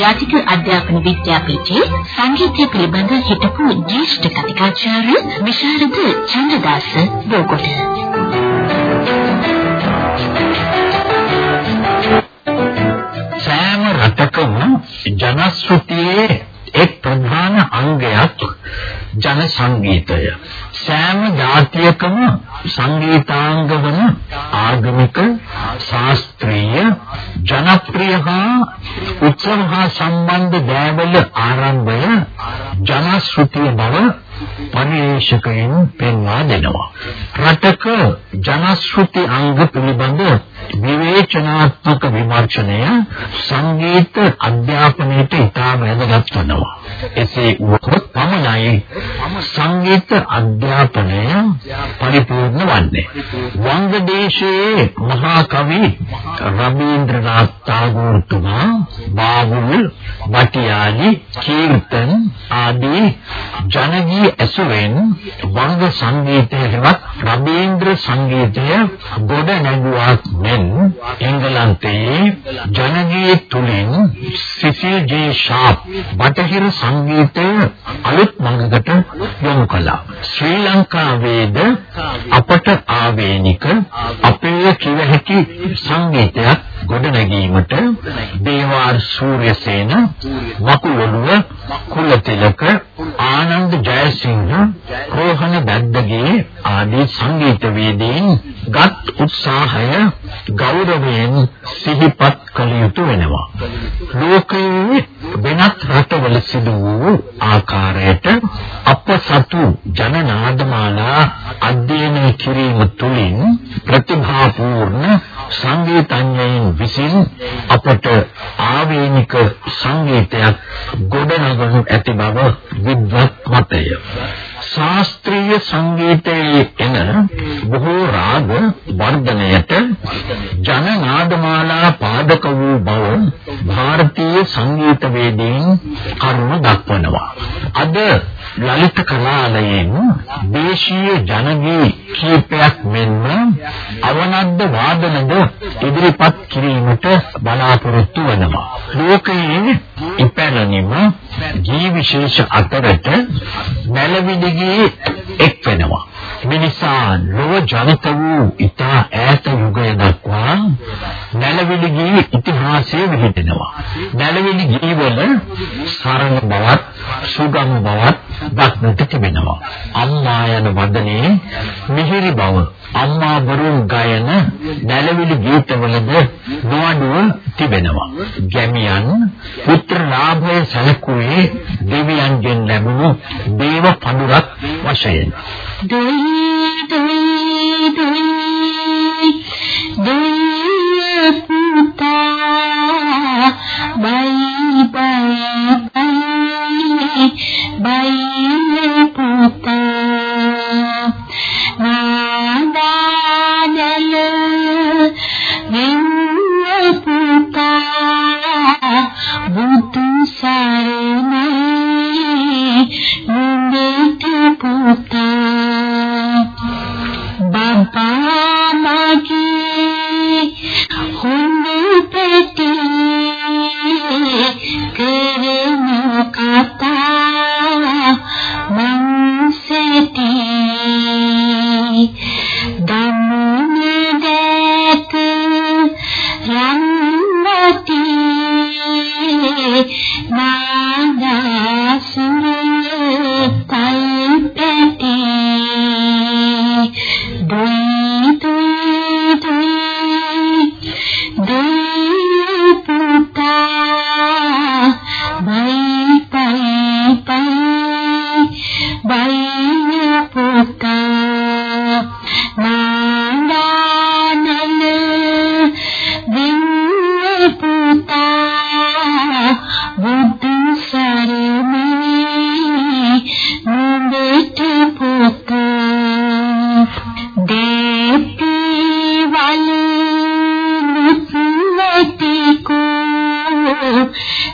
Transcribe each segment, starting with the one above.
ජාතික අධ්‍යාපන විද්‍යාපීඨයේ සංගීතය පිළිබඳ හිටපු ජ්‍යෙෂ්ඨ කතිකාචාර්ය විශාරද චන්ද්‍රදාස බෝකොට. සෑම රටකම ජනශ්‍රුතියේ එක් ප්‍රධාන අංගයක් ජන සංගීතය. සෑම ජාතියකම සංගීතාංග වන ආගමික ශාස්ත්‍රීය ජනප්‍රිය හා උත්සව හා සම්බන්ධ දෑවල ආරම්භය ජනශ්‍රුතිය බව පරිශකයන් පෙන්වා දෙනවා. රටක ජනශ්‍රුති අංග පිළිබඳ විවේචනාත්මක විමර්ශනය සංගීත අධ්‍යාපනයට ඉතා වැදගත් වෙනවා. එසේ වුවහොත් පමණයි සංගීත අධ්‍යාපනය පරිපූර්ණ වන්නේ. වංගදේශයේ මහා කවි රබීන්ද්‍රනාත් tagore තුමා බාබුල්, බටියාලි, කීර්තන ආදී ජනගී ඇසුරෙන් වංග සංගීතය හෙවත් රබීන්ද්‍ර සංගීතය ගොඩ නැගුවාක් මෙන් එංගලන්තයේ ජනගී තුලින් සිසිල් ජේ ෂාප් බටහිර සංගීතය අලුත් මඟකට යොමු කළා. ශ්‍රී ලංකාවේද අපට ආවේනික අපේ කිව හැකි සංගීතයක් ගොඩනැගීමට දේවාර් සූර්යසේන වකුලොළුව කුලතිලක ආනන්ද ජයසිංහ රෝහණ බද්දගේ ආදී සංගීතවේදීන් ගත් උත්සාහය ගෞරවයෙන් සිහිපත් කළ යුතු වෙනවා. ලෝකයේ වෙනත් රටවල සිදු වූ ආකාරයට අප සතු ජනනාදමාලා අධ්‍යයනය කිරීම තුළින් ප්‍රතිභාපූර්ණ සංගීතඥයින් විසින් අපට ආවේනික සංගීතයක් ගොඩනගනු ඇති බව විද්වත් මතය. ශාස්ත්‍රීය සංගීතයේ එන බොහෝ රාග වර්ධනයට ජන නාදමාලා පාදක වූ බව ಭಾರತೀಯ සංගීතවේදීන් කරුණ දක්වනවා. අද ලලිත කලාලයෙන් දේශීය ජනගී කීපයක් මෙන්ම අවනද්ද වාදනද ඉදිරිපත් කිරීමට බලාපොරොත්තු වෙනවා. ලෝකයේ ඉපැරණිම ජී විශේෂ අතරට නැලවිඩිගේ එක් වෙනවා. මිනිසා ලොව ජනිත වූ ඉතා ඈත යුගය දක්වා නැලවිලි ගී ඉතිහාසය විහිදෙනවා. නැලවිලි ගීවල සරල බවත් සුගම බවත් දක්නට තිබෙනවා. අම්මා යන වදනේ මිහිරි බව අම්මා බරුන් ගයන නැලවිලි ගීතවලද නොඅඩුව තිබෙනවා. ගැමියන් පුත්‍ර ලාභය සැලකුවේ දෙවියන්ගෙන් ලැබුණු දේව පඳුරක් වශයෙන්. දොයි දොයි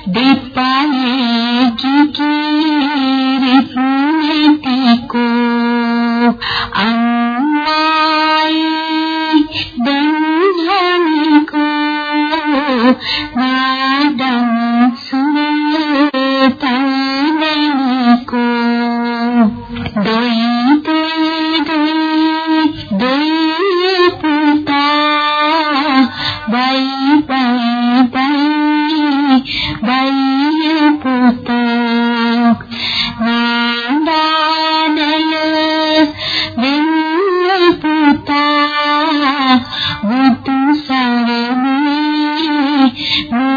de pai Mm.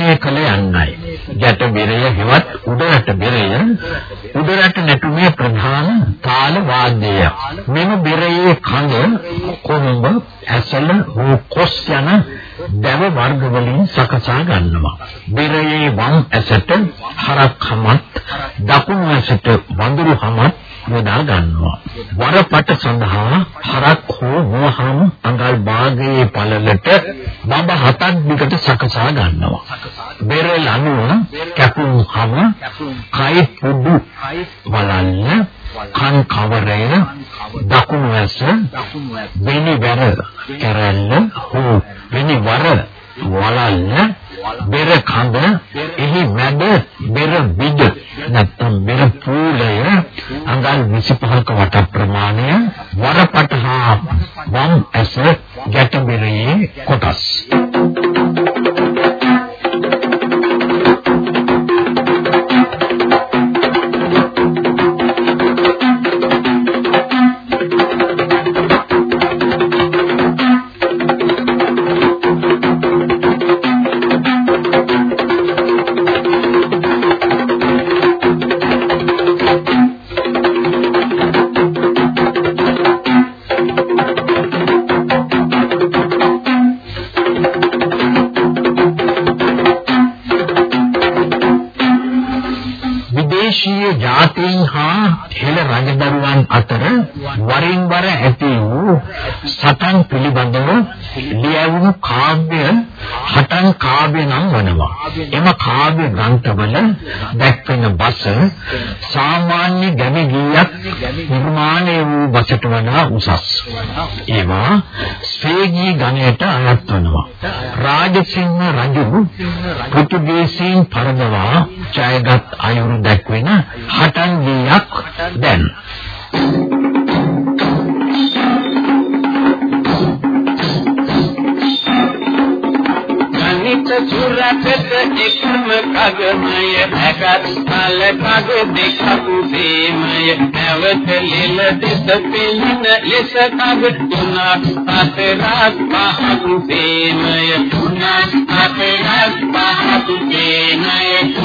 පාලනය කළ යන්නයි. ගැට බෙරය හෙවත් උඩරට බෙරය උඩරට නැටුමේ ප්‍රධාන තාල වාද්‍යය. මෙම බෙරයේ කඳ කොළඹ ඇසල හෝ කොස් යන දැව වර්ග වලින් සකසා ගන්නවා. බෙරයේ වම් ඇසට හරක් හමත්, දකුණු ඇසට වඳුරු හමත්, යොදා ගන්නවා. වරපට සඳහා හරක් හෝ වහම් අඟල් භාගයේ පළලට බඹ හතක් දිගට සකසා ගන්නවා. බෙරෙල් අනුව කැපුම් හම කයි පුඩු බලන්න කන් කවරය දකුණු ඇස වෙනි වැර කරල්ල හෝ වෙනි වර වලල්ල බෙර කඳ එහි මැද බෙර විද නැත්නම් බෙර පූලය අඟල් 25ක වට ප්‍රමාණය වරපටහා වම් ඇස ගැටබෙරේ කොටස් Thank you. එම කාර්ය ග්‍රන්ථවල දැක්වෙන බස සාමාන්‍ය ගැමි ගීයක් නිර්මාණය වූ බසට වඩා උසස්. ඒවා ස්වේගී ගණයට අයත් වෙනවා. රාජසිංහ රජු පෘතුගීසීන් පරදවා ජයගත් අයුරු දැක්වෙන හටන් ගීයක් දැන් Thank you. සුරටට එකම කගමය. නැකත් කල කග දෙකක් සේමය නැවත ලෙල දෙස පිළින ලෙස කග තුනක් හතරක් පහක් සේමය Unas pateras baja tu pena,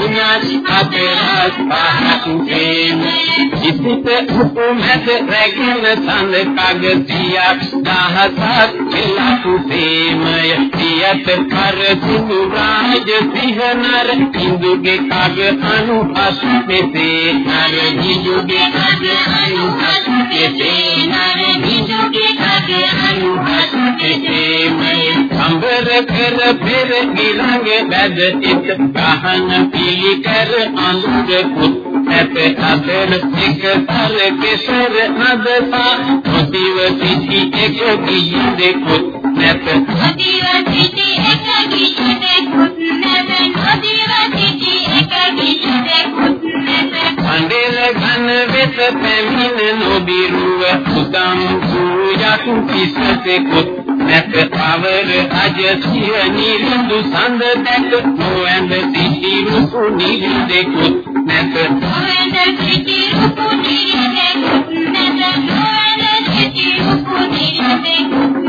unas pateras baja tu pena. Jispe hukumet regim sand kag diya, dahasat mila tu demaya. Diyat kar sinu raj sihanar, hindu ke kag anu asu pe senar, hindu ke kag anu asu pe senar, hindu ke kag anu asu pe senar. Amber kar පෙර ගිලඟ බැද සිට ගහන පිළිකර අඳුර කුත් නැත අතර සික තල කෙසර නදපා ප්‍රතිව සිටි එක ගිය දෙකුත් නැත. ප්‍රතිව සිටි එක ගිය දෙකුත් නැත. ප්‍රතිව සිටි එක ගිය දෙකුත් නැත. අඬල ඝන වෙත පැමිණ නොබිරුව උදම් සූයක් කිසතෙකුත් නැත අවර අජ සිය නිරිඳු සඳ දැක නොඇඳ සිටි රුපු නිරිඳෙකුත් නැත නොඇඳ සිටි රුපු නිරිඳෙකුත් නැත නොඇඳ සිටි රුපු නිරිඳෙකුත්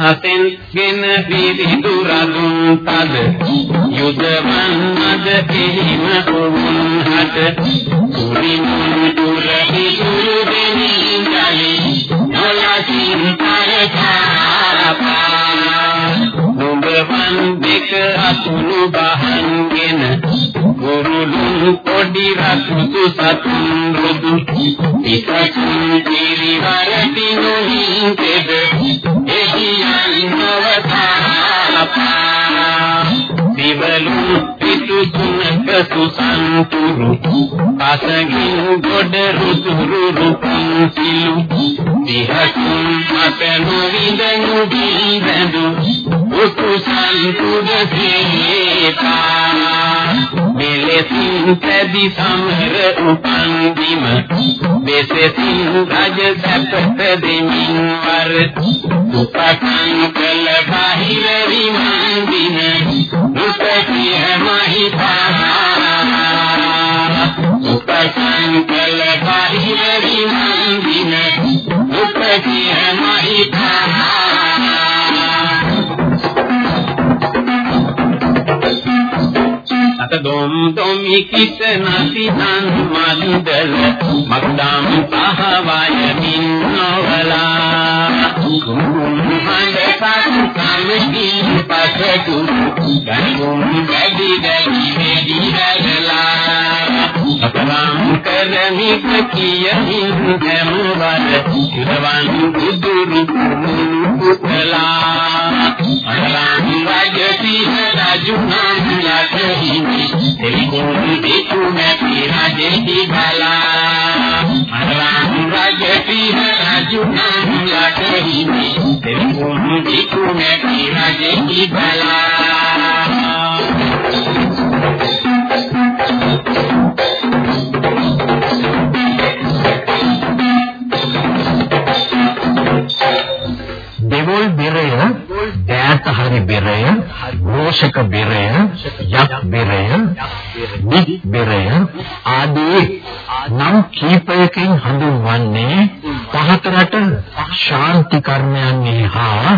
මහසෙන් ගෙන විරිදු රඳුන් තද. යුදවන්නද එහිම වුන් හට කුරිමුන් තුර හිදුරු දෙනින් ජලි නොලසින් පරචාරපා. නුඹවන් දෙක අතුළු බහන්ගෙන ගුරුලුන් පොඩි රතුතු සතුන් රුදු පිටසුන් පිරිවරටි නොහින්තෙද එහියන් නවතාලපා දිවලු පිටු තුනක සුසන්තුරු පසගින් ගොඩ රුතුරු රුපන් සිලු දිහසුන් මත නොවිඳනු බිඳඳු උතුසන්තුද සීපා මෙලෙසින් පැදි සමර උපන් දිම මෙසෙසින් රජ සැපත දෙමින් වර උපකං කළ බාහිර විමන් දින උපකිය මහිපා උපකං කළ බාහිර විමන් දින උපකිය මහිපා අත දොම් දොමි කිස නැති තන් මන්දල මක්දම් පහවය මින් නොවලා. කුම් හඳ සත් සමකින් පසතු ගනුම් වැඩි වැඩි වැඩි වැඩලා අපරම් කරමි කියමින් හැමවර ඉරවන් බුදුරු පුතලා අරලම් රජසිහ රජුනම් යතහිමි එලිකුන් බිතු නැති රජෙහි බලා අරලම් රජසිහ රජුනම් යතහිමි එලිකුන් බිතු නැති රජෙහි බලා. දෙවොල් බෙරය, දෑත හරි බෙරය, රෝෂක බෙරය, යක් බෙරය, දික් බෙරය ආදී නම් කීපයකින් හඳුන්වන්නේ පහතරට ශාන්ති කර්මයන්හි හා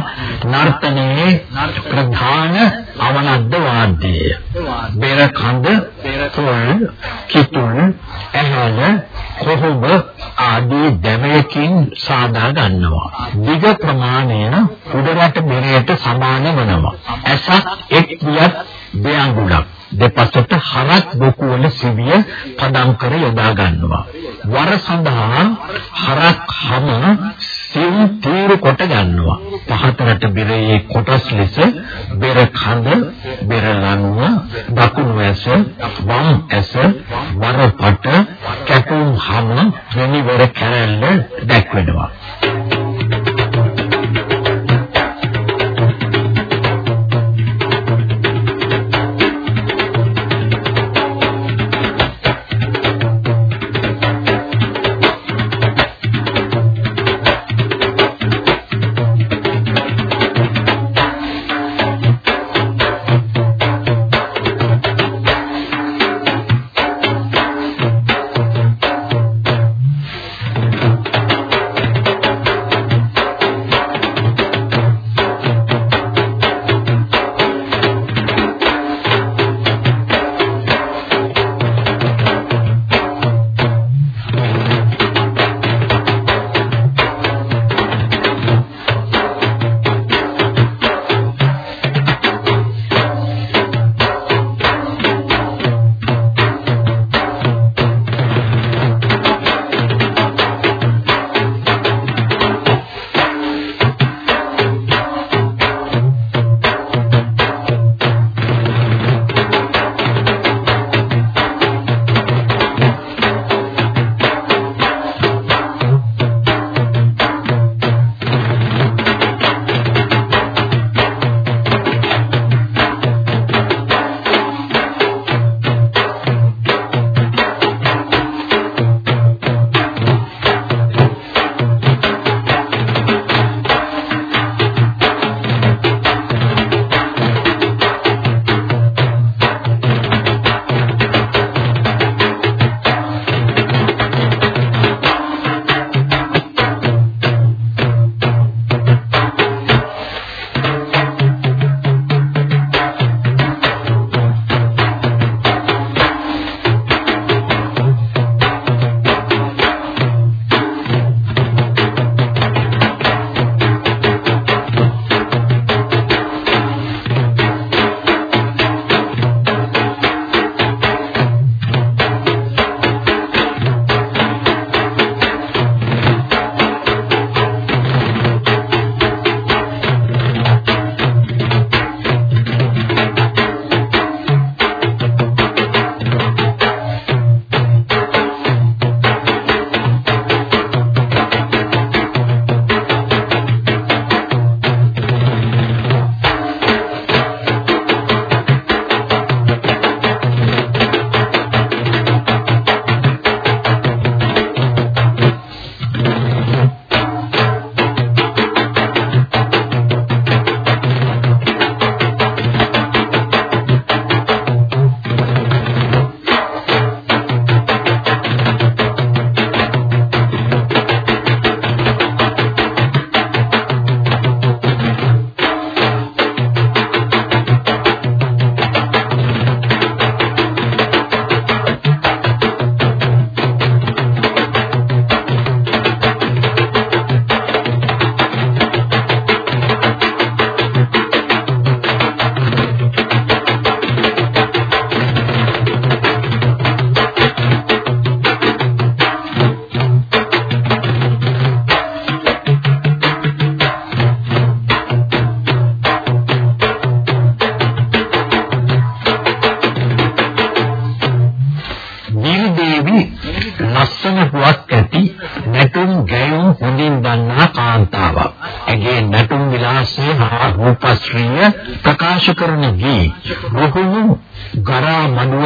නර්තනයේ ප්‍රධාන අවනද්ද වාද්‍යය. බෙර කඳ, තොල්, කිතුල්, ඇහැල, කොහොඹ ආදී දැවයකින් සාදා ගන්නවා. දිග ප්‍රමාණය උඩරට බෙරයට සමාන වෙනවා. ඇසක් එක් වියත් දෙඅඟුලක්. දෙපසට හරක් බොකු වල සිවිය පදම් කර යොදා ගන්නවා. වර සඳහා හරක් හම සිව් තීරු කොට ගන්නවා. පහතරට බෙරේ කොටස් ලෙස බෙර කඳ, බෙර ලනුව, දකුණු ඇස, වම් ඇස, වරපට, කැටුම් හම, වෙනිවර කැරැල්ල දැක්වෙනවා.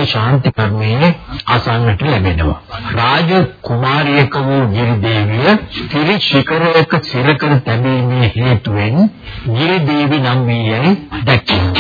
ශාන්ති කර්මයේ අසන්නට ලැබෙනවා. රාජ කුමාරියක වූ ගිරිදේවිය ත්‍රි ශිඛරයක සිරකර තැබීමේ හේතුවෙන් ගිරිදේවි නම් වී යයි දැක්කේ.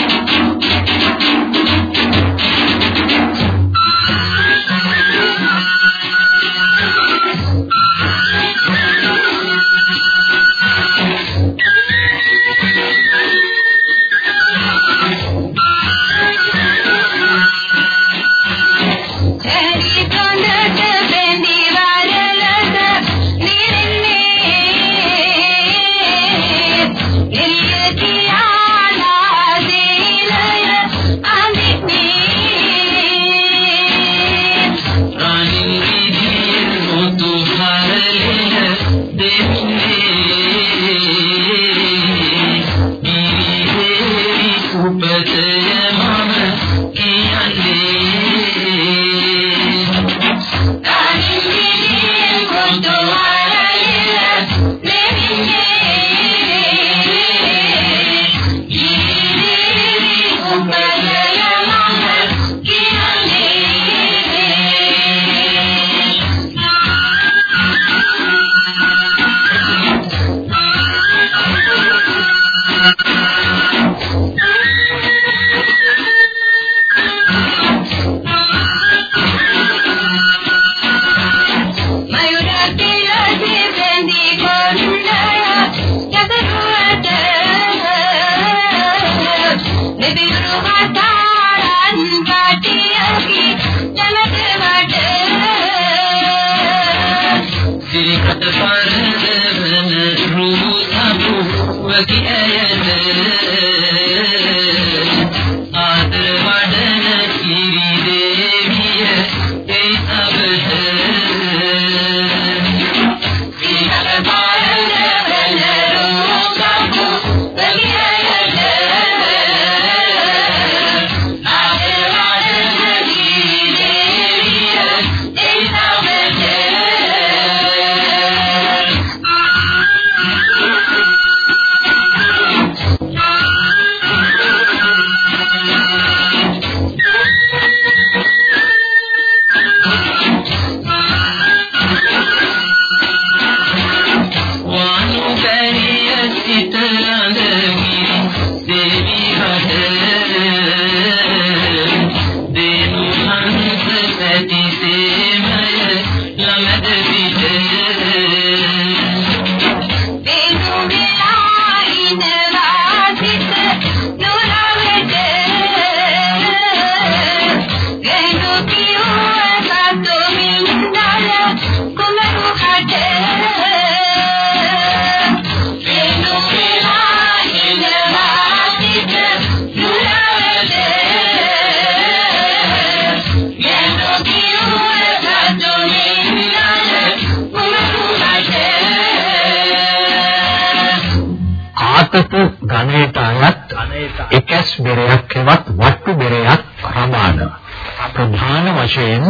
වශයෙන්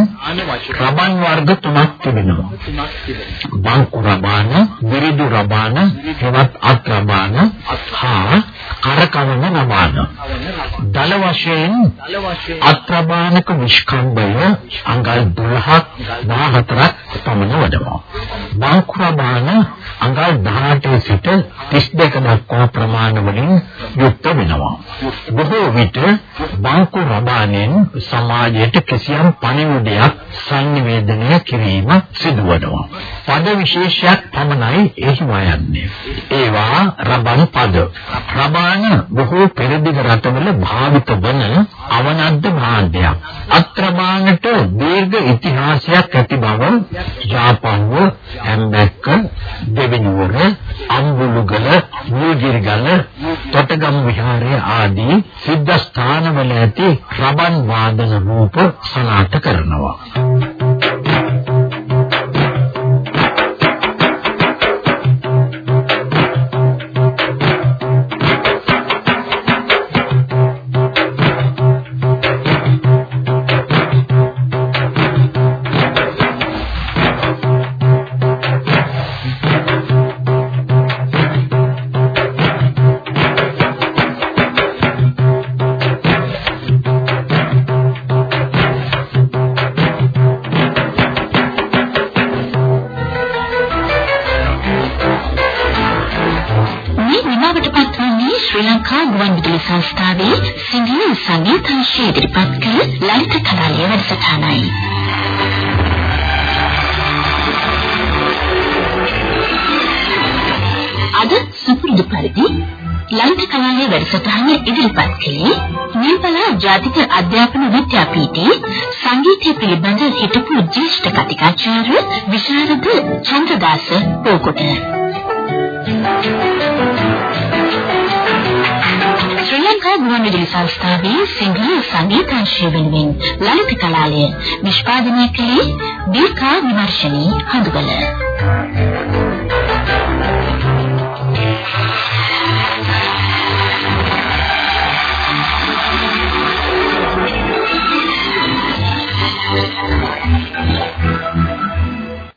රබන් වර්ග තුනක් තිබෙනවා. බංකු රබාන, විරිදු රබාන, හෙවත් අත් රබාන, හා කරකවන රබාන. දල වශයෙන් අත් රබානක නිෂ්කම්භය අංගල් 12ක් 14ක් පමණ වඩනවා. බංකු රබාන අංගල් 18 සිට 32 දක්වා ප්‍රමාණ වලින් යුක්ත වෙනවා. බොහෝ විට බංකු රබානෙන් සමාජයට කිසියම් පණිවිඩයක් සංනිවේදනය කිරීම සිදුවනවා. පද විශේෂයක් පමණයි එහි වයන්නේ. ඒවා රබන් පද. රබාන බොහෝ පෙරදිග රටවල භාවිත වන අවනද්ද භාණ්ඩයක්. අත්‍රබානට දීර්ඝ ඉතිහාසයක් ඇති බව ජාපන්ව හැම්බැක්ක දෙවිනුවර අම්බුලුගල නූජිරිගල තොටගම් විහාරය ආදී සිද්ධ ස්ථානවල ඇති රබන් වාදන රූප සනාථ කරනවා. සුපුරුදු පරිදි ලලිත කලාලය වැඩසටහන ඉදිරිපත් කළේ නිල්පලා ජාතික අධ්‍යාපන විද්‍යාපීඨයේ සංගීතය පිළිබඳ හිටපු ජ්‍යෙෂ්ඨ කතිකාචාර්ය විශාරද චන්ද්‍රදාස පෝකොට. ශ්‍රී ලංකා ගුවන්විදුලි සංස්ථාවේ සිංහල සංගීතංශය වෙනුවෙන් ලලිත කලාලය නිෂ්පාදනය කළේ දීකා විමර්ශනී හඳුබල.